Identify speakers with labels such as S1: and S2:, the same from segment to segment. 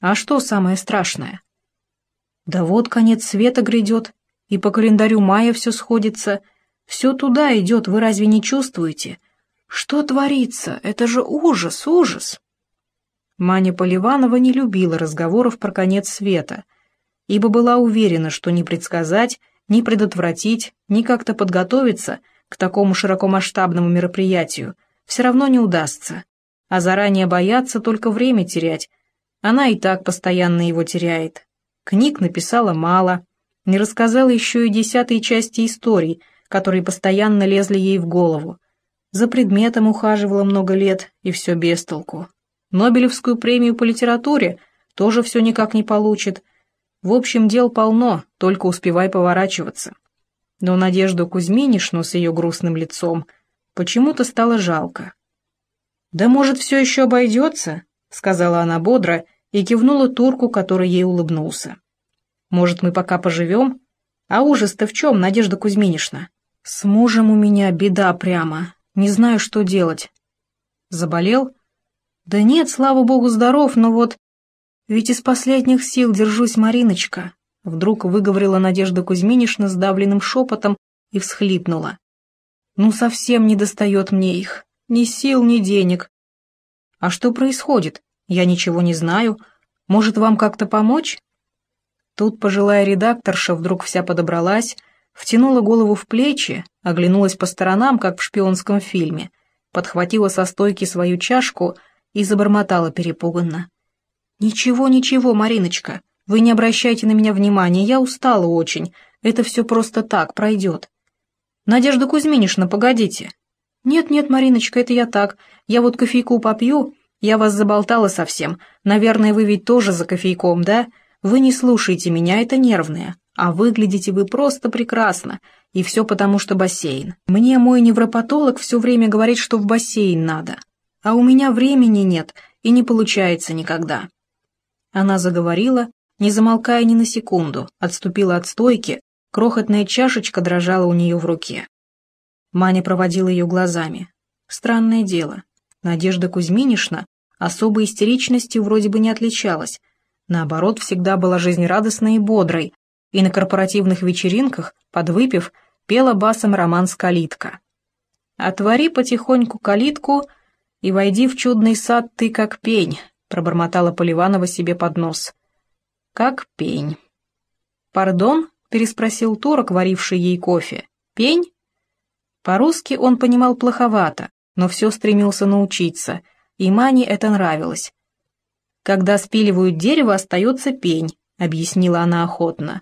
S1: А что самое страшное? Да вот конец света грядет, и по календарю мая все сходится. Все туда идет, вы разве не чувствуете? Что творится? Это же ужас, ужас!» Маня Поливанова не любила разговоров про конец света, ибо была уверена, что ни предсказать, ни предотвратить, ни как-то подготовиться к такому широкомасштабному мероприятию все равно не удастся, а заранее бояться только время терять. Она и так постоянно его теряет. Книг написала мало, не рассказала еще и десятой части историй, которые постоянно лезли ей в голову. За предметом ухаживала много лет, и все без толку. Нобелевскую премию по литературе тоже все никак не получит. В общем, дел полно, только успевай поворачиваться. Но Надежду Кузьминишну с ее грустным лицом почему-то стало жалко. «Да может, все еще обойдется?» — сказала она бодро и кивнула турку, который ей улыбнулся. Может, мы пока поживем? А ужас-то в чем, Надежда Кузьминишна? С мужем у меня беда прямо. Не знаю, что делать. Заболел? Да нет, слава богу, здоров, но вот... Ведь из последних сил держусь, Мариночка. Вдруг выговорила Надежда Кузьминишна сдавленным шепотом и всхлипнула. Ну, совсем не достает мне их. Ни сил, ни денег. А что происходит? Я ничего не знаю. Может, вам как-то помочь? Тут пожилая редакторша вдруг вся подобралась, втянула голову в плечи, оглянулась по сторонам, как в шпионском фильме, подхватила со стойки свою чашку и забормотала перепуганно. «Ничего, ничего, Мариночка, вы не обращайте на меня внимания, я устала очень, это все просто так, пройдет». «Надежда Кузьминишна, погодите». «Нет-нет, Мариночка, это я так, я вот кофейку попью, я вас заболтала совсем, наверное, вы ведь тоже за кофейком, да?» Вы не слушаете меня, это нервное. А выглядите вы просто прекрасно. И все потому, что бассейн. Мне мой невропатолог все время говорит, что в бассейн надо. А у меня времени нет, и не получается никогда. Она заговорила, не замолкая ни на секунду, отступила от стойки, крохотная чашечка дрожала у нее в руке. Маня проводила ее глазами. Странное дело. Надежда Кузьминишна особой истеричностью вроде бы не отличалась, наоборот, всегда была жизнерадостной и бодрой, и на корпоративных вечеринках, подвыпив, пела басом романс «Калитка». «Отвори потихоньку калитку и войди в чудный сад ты как пень», пробормотала Поливанова себе под нос. «Как пень». «Пардон?» — переспросил турок, варивший ей кофе. «Пень?» По-русски он понимал плоховато, но все стремился научиться, и Мане это нравилось. Когда спиливают дерево, остается пень», — объяснила она охотно.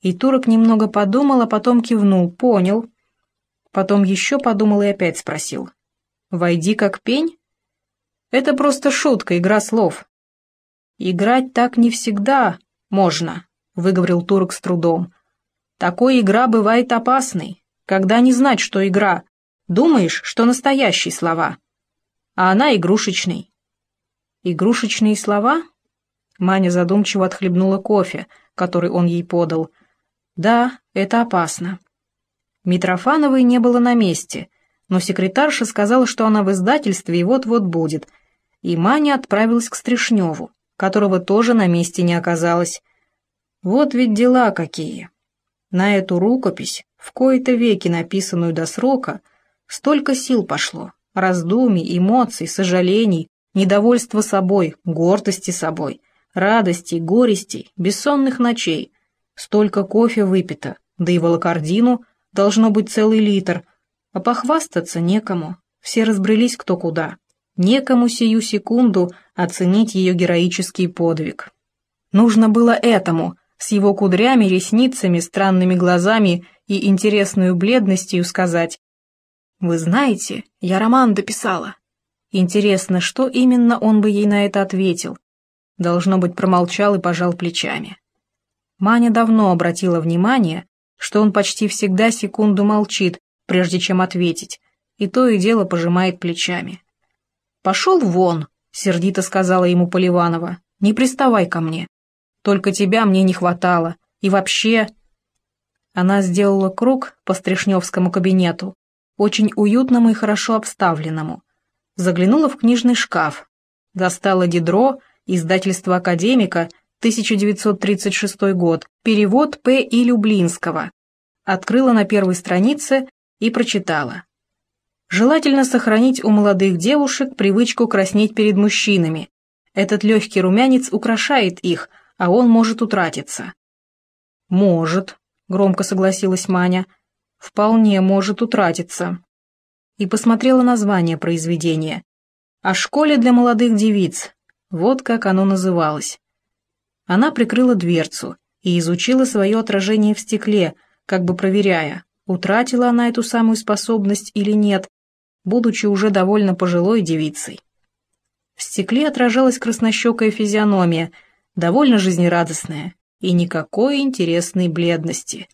S1: И турок немного подумал, а потом кивнул, понял. Потом еще подумал и опять спросил. «Войди как пень?» «Это просто шутка, игра слов». «Играть так не всегда можно», — выговорил турок с трудом. «Такой игра бывает опасной, когда не знать, что игра. Думаешь, что настоящие слова, а она игрушечный. Игрушечные слова? Маня задумчиво отхлебнула кофе, который он ей подал. Да, это опасно. Митрофановой не было на месте, но секретарша сказала, что она в издательстве и вот-вот будет, и Маня отправилась к Стришневу, которого тоже на месте не оказалось. Вот ведь дела какие. На эту рукопись, в кои-то веки написанную до срока, столько сил пошло, раздумий, эмоций, сожалений, недовольство собой, гордости собой, радости, горести, бессонных ночей. Столько кофе выпито, да и волокордину должно быть целый литр, а похвастаться некому, все разбрелись кто куда. Некому сию секунду оценить ее героический подвиг. Нужно было этому, с его кудрями, ресницами, странными глазами и интересной бледностью сказать «Вы знаете, я роман дописала, Интересно, что именно он бы ей на это ответил? Должно быть, промолчал и пожал плечами. Маня давно обратила внимание, что он почти всегда секунду молчит, прежде чем ответить, и то и дело пожимает плечами. «Пошел вон», — сердито сказала ему Поливанова, — «не приставай ко мне. Только тебя мне не хватало, и вообще...» Она сделала круг по Стришневскому кабинету, очень уютному и хорошо обставленному, заглянула в книжный шкаф, достала дидро Издательство «Академика», 1936 год. Перевод П. И. Люблинского. Открыла на первой странице и прочитала. Желательно сохранить у молодых девушек привычку краснеть перед мужчинами. Этот легкий румянец украшает их, а он может утратиться. «Может», — громко согласилась Маня, — «вполне может утратиться». И посмотрела название произведения. «О школе для молодых девиц». Вот как оно называлось. Она прикрыла дверцу и изучила свое отражение в стекле, как бы проверяя, утратила она эту самую способность или нет, будучи уже довольно пожилой девицей. В стекле отражалась краснощекая физиономия, довольно жизнерадостная, и никакой интересной бледности.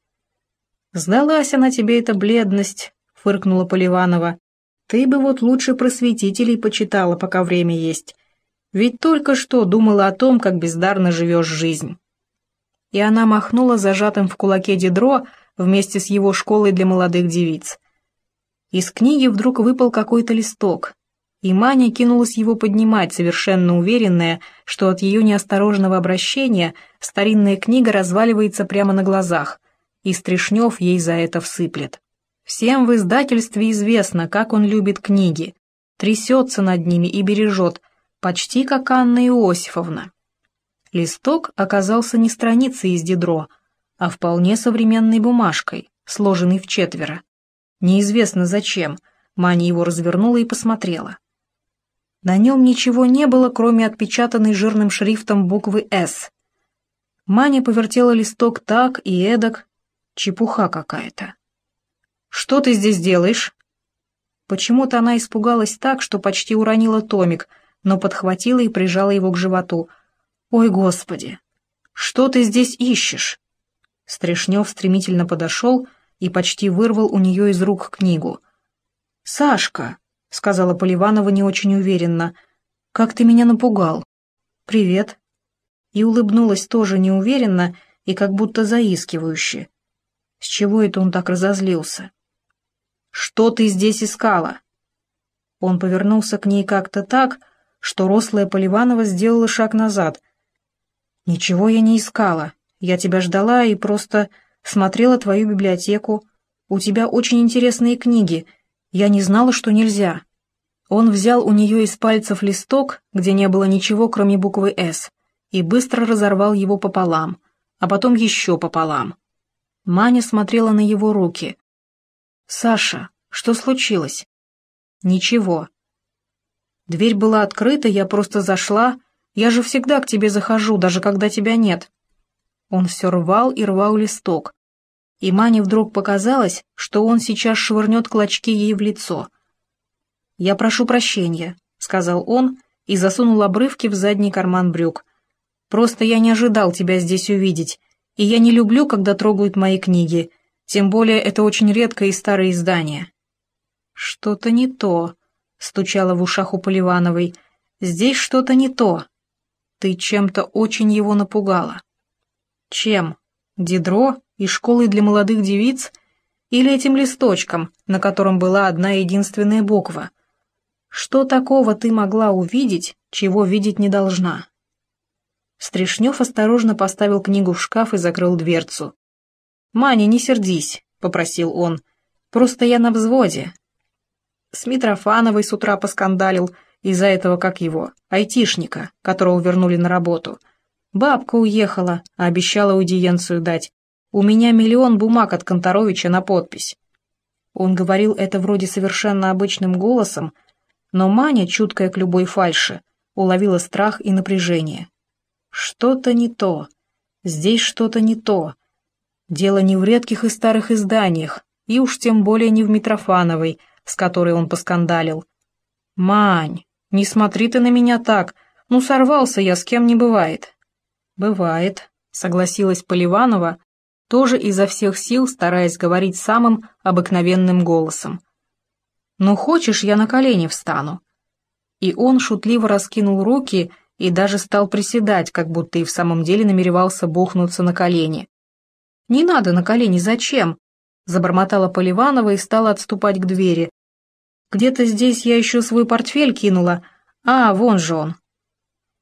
S1: «Сдалась она тебе, эта бледность», — фыркнула Поливанова. «Ты бы вот лучше просветителей почитала, пока время есть. Ведь только что думала о том, как бездарно живешь жизнь». И она махнула зажатым в кулаке Дидро вместе с его школой для молодых девиц. Из книги вдруг выпал какой-то листок, и Маня кинулась его поднимать, совершенно уверенная, что от ее неосторожного обращения старинная книга разваливается прямо на глазах, и Стришнев ей за это всыплет. Всем в издательстве известно, как он любит книги, трясется над ними и бережет, почти как Анна Иосифовна. Листок оказался не страницей из дидро, а вполне современной бумажкой, сложенной в четверо. Неизвестно зачем, Маня его развернула и посмотрела. На нем ничего не было, кроме отпечатанной жирным шрифтом буквы «С». Маня повертела листок так и эдак. Чепуха какая-то. «Что ты здесь делаешь?» Почему-то она испугалась так, что почти уронила томик, но подхватила и прижала его к животу. «Ой, Господи! Что ты здесь ищешь?» Стрешнев стремительно подошел и почти вырвал у нее из рук книгу. «Сашка!» — сказала Поливанова не очень уверенно. «Как ты меня напугал!» «Привет!» И улыбнулась тоже неуверенно и как будто заискивающе. С чего это он так разозлился? «Что ты здесь искала?» Он повернулся к ней как-то так, что рослая Поливанова сделала шаг назад. «Ничего я не искала. Я тебя ждала и просто смотрела твою библиотеку. У тебя очень интересные книги. Я не знала, что нельзя». Он взял у нее из пальцев листок, где не было ничего, кроме буквы «С», и быстро разорвал его пополам, а потом еще пополам. Маня смотрела на его руки. «Саша, что случилось?» «Ничего». «Дверь была открыта, я просто зашла. Я же всегда к тебе захожу, даже когда тебя нет». Он все рвал и рвал листок. И Мане вдруг показалось, что он сейчас швырнет клочки ей в лицо. «Я прошу прощения», — сказал он и засунул обрывки в задний карман брюк. «Просто я не ожидал тебя здесь увидеть, и я не люблю, когда трогают мои книги, тем более это очень редкое и старое издание». «Что-то не то», — стучало в ушах у Поливановой. «Здесь что-то не то. Ты чем-то очень его напугала». Чем? Дидро и школой для молодых девиц? Или этим листочком, на котором была одна единственная буква? Что такого ты могла увидеть, чего видеть не должна? Стришнев осторожно поставил книгу в шкаф и закрыл дверцу. «Маня, не сердись», — попросил он. «Просто я на взводе». С Митрофановой с утра поскандалил из-за этого, как его, айтишника, которого вернули на работу — Бабка уехала, а обещала аудиенцию дать. У меня миллион бумаг от Конторовича на подпись. Он говорил это вроде совершенно обычным голосом, но Маня, чуткая к любой фальши, уловила страх и напряжение. Что-то не то. Здесь что-то не то. Дело не в редких и старых изданиях, и уж тем более не в Митрофановой, с которой он поскандалил. «Мань, не смотри ты на меня так, ну сорвался я, с кем не бывает. «Бывает», — согласилась Поливанова, тоже изо всех сил стараясь говорить самым обыкновенным голосом. «Ну, хочешь, я на колени встану?» И он шутливо раскинул руки и даже стал приседать, как будто и в самом деле намеревался бухнуться на колени. «Не надо на колени, зачем?» — забормотала Поливанова и стала отступать к двери. «Где-то здесь я еще свой портфель кинула. А, вон же он».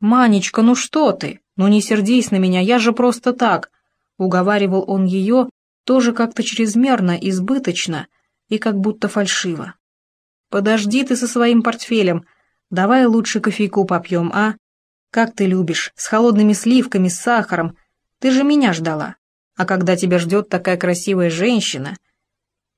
S1: «Манечка, ну что ты? Ну не сердись на меня, я же просто так!» Уговаривал он ее, тоже как-то чрезмерно, избыточно и как будто фальшиво. «Подожди ты со своим портфелем, давай лучше кофейку попьем, а? Как ты любишь, с холодными сливками, с сахаром. Ты же меня ждала. А когда тебя ждет такая красивая женщина —